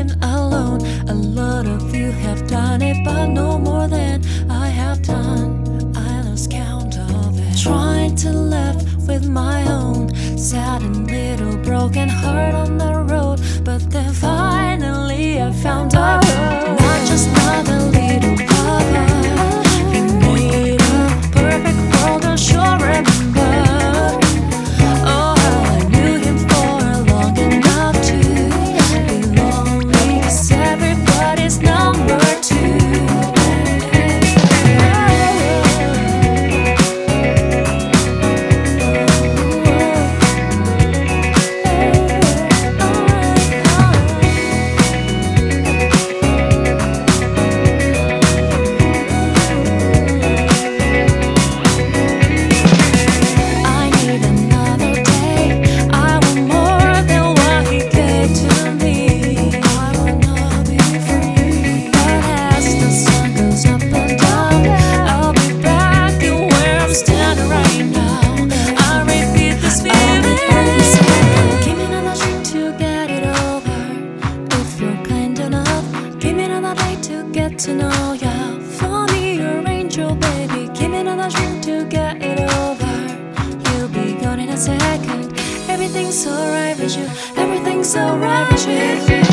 own. A lot of you have done it, but no more than I have done. I lost count of it. Trying to live with my own sad and little broken heart on the road, but then finally I found to know ya. For me, you're an angel, baby. Give me another drink to get it over. You'll be gone in a second. Everything's alright with you. Everything's alright with you.